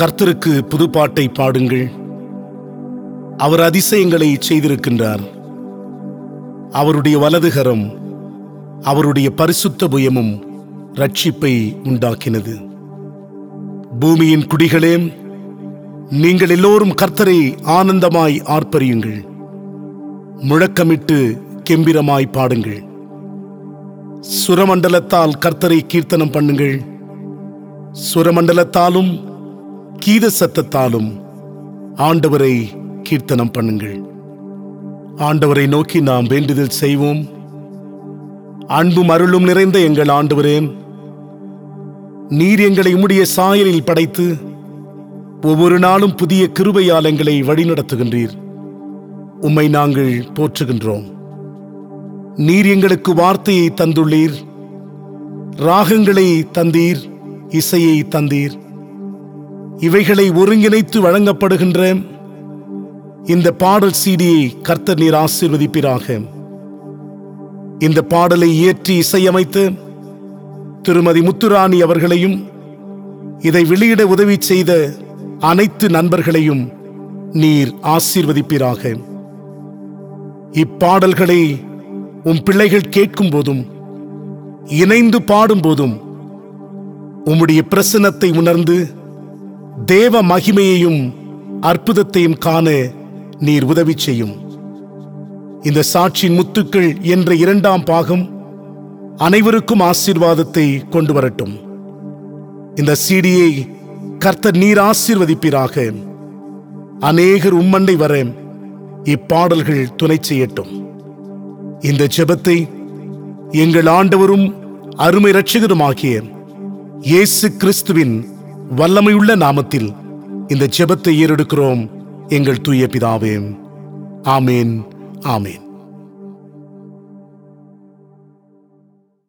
கர்த்தருக்கு புதுப்பாட்டை பாடுங்கள். அவர் அதிசயங்களை செய்திருக்கின்றார். அவருடைய வலதுகரம் அவருடைய பரிசுத்த புயமும் ரட்சிப்பை உண்டாக்கினது. பூமியின் குடிகளே நீங்கள் எல்லோரும் கர்த்தரை ஆனந்தமாய் ஆர்ப்பரியுங்கள். முழக்கமிட்டு கெம்பிரமாய் பாடுங்கள். சுரமண்டலத்தால் கர்த்தரை கீர்த்தனம் பண்ணுங்கள். சுரமண்டலத்தாலும் கீத சத்தத்தாலும் ஆண்டவரை கீர்த்தனம் பண்ணுங்கள். ஆண்டவரை நோக்கி நாம் வேண்டுதல் செய்வோம். அன்பும் அருளும் நிறைந்த எங்கள் ஆண்டவரே நீர் எங்களை உம்முடைய சாயலில் படைத்து ஒவ்வொரு நாளும் புதிய கிருபையால் எங்களை வழிநடத்துகின்றீர். உம்மை நாங்கள் போற்றுகின்றோம். நீர் எங்களுக்கு வார்த்தையை தந்துள்ளீர். ராகங்களை தந்தீர் இசையை தந்தீர். இவைகளை ஒருங்கிணைத்து வழங்கப்படுகின்ற இந்த பாடல் சீடியை கர்த்தர் நீர் ஆசீர்வதிப்பீராக. இந்த பாடலை இயற்றி இசையமைத்து திருமதி முத்துராணி அவர்களையும் இதை வெளியிட உதவி செய்த அனைத்து நண்பர்களையும் நீர் ஆசீர்வதிப்பீராக. இப்பாடல்களை உம் பிள்ளைகள் கேட்கும் போதும் இணைந்து பாடும் போதும் உம்முடைய பிரசன்னத்தை உணர்ந்து தேவ மகிமையையும் அற்புதத்தையும் காண நீர் உதவி செய்யும். இந்த சாட்சியின் முத்துக்கள் என்ற இரண்டாம் பாகம் அனைவருக்கும் ஆசீர்வாதத்தை கொண்டு வரட்டும் இந்த சீடியை கர்த்தர் நீர் ஆசீர்வதிப்பீராக. அநேகர் உம்மண்டை வர இப்பாடல்கள் துணை செய்யட்டும். இந்த ஜெபத்தை எங்கள் ஆண்டவரும் அருமை இரட்சகருமாகிய இயேசு கிறிஸ்துவின் வல்லமையுள்ள நாமத்தில் இந்த ஜெபத்தை ஏறெடுக்கிறோம் எங்கள் தூய பிதாவே. ஆமேன் ஆமேன்.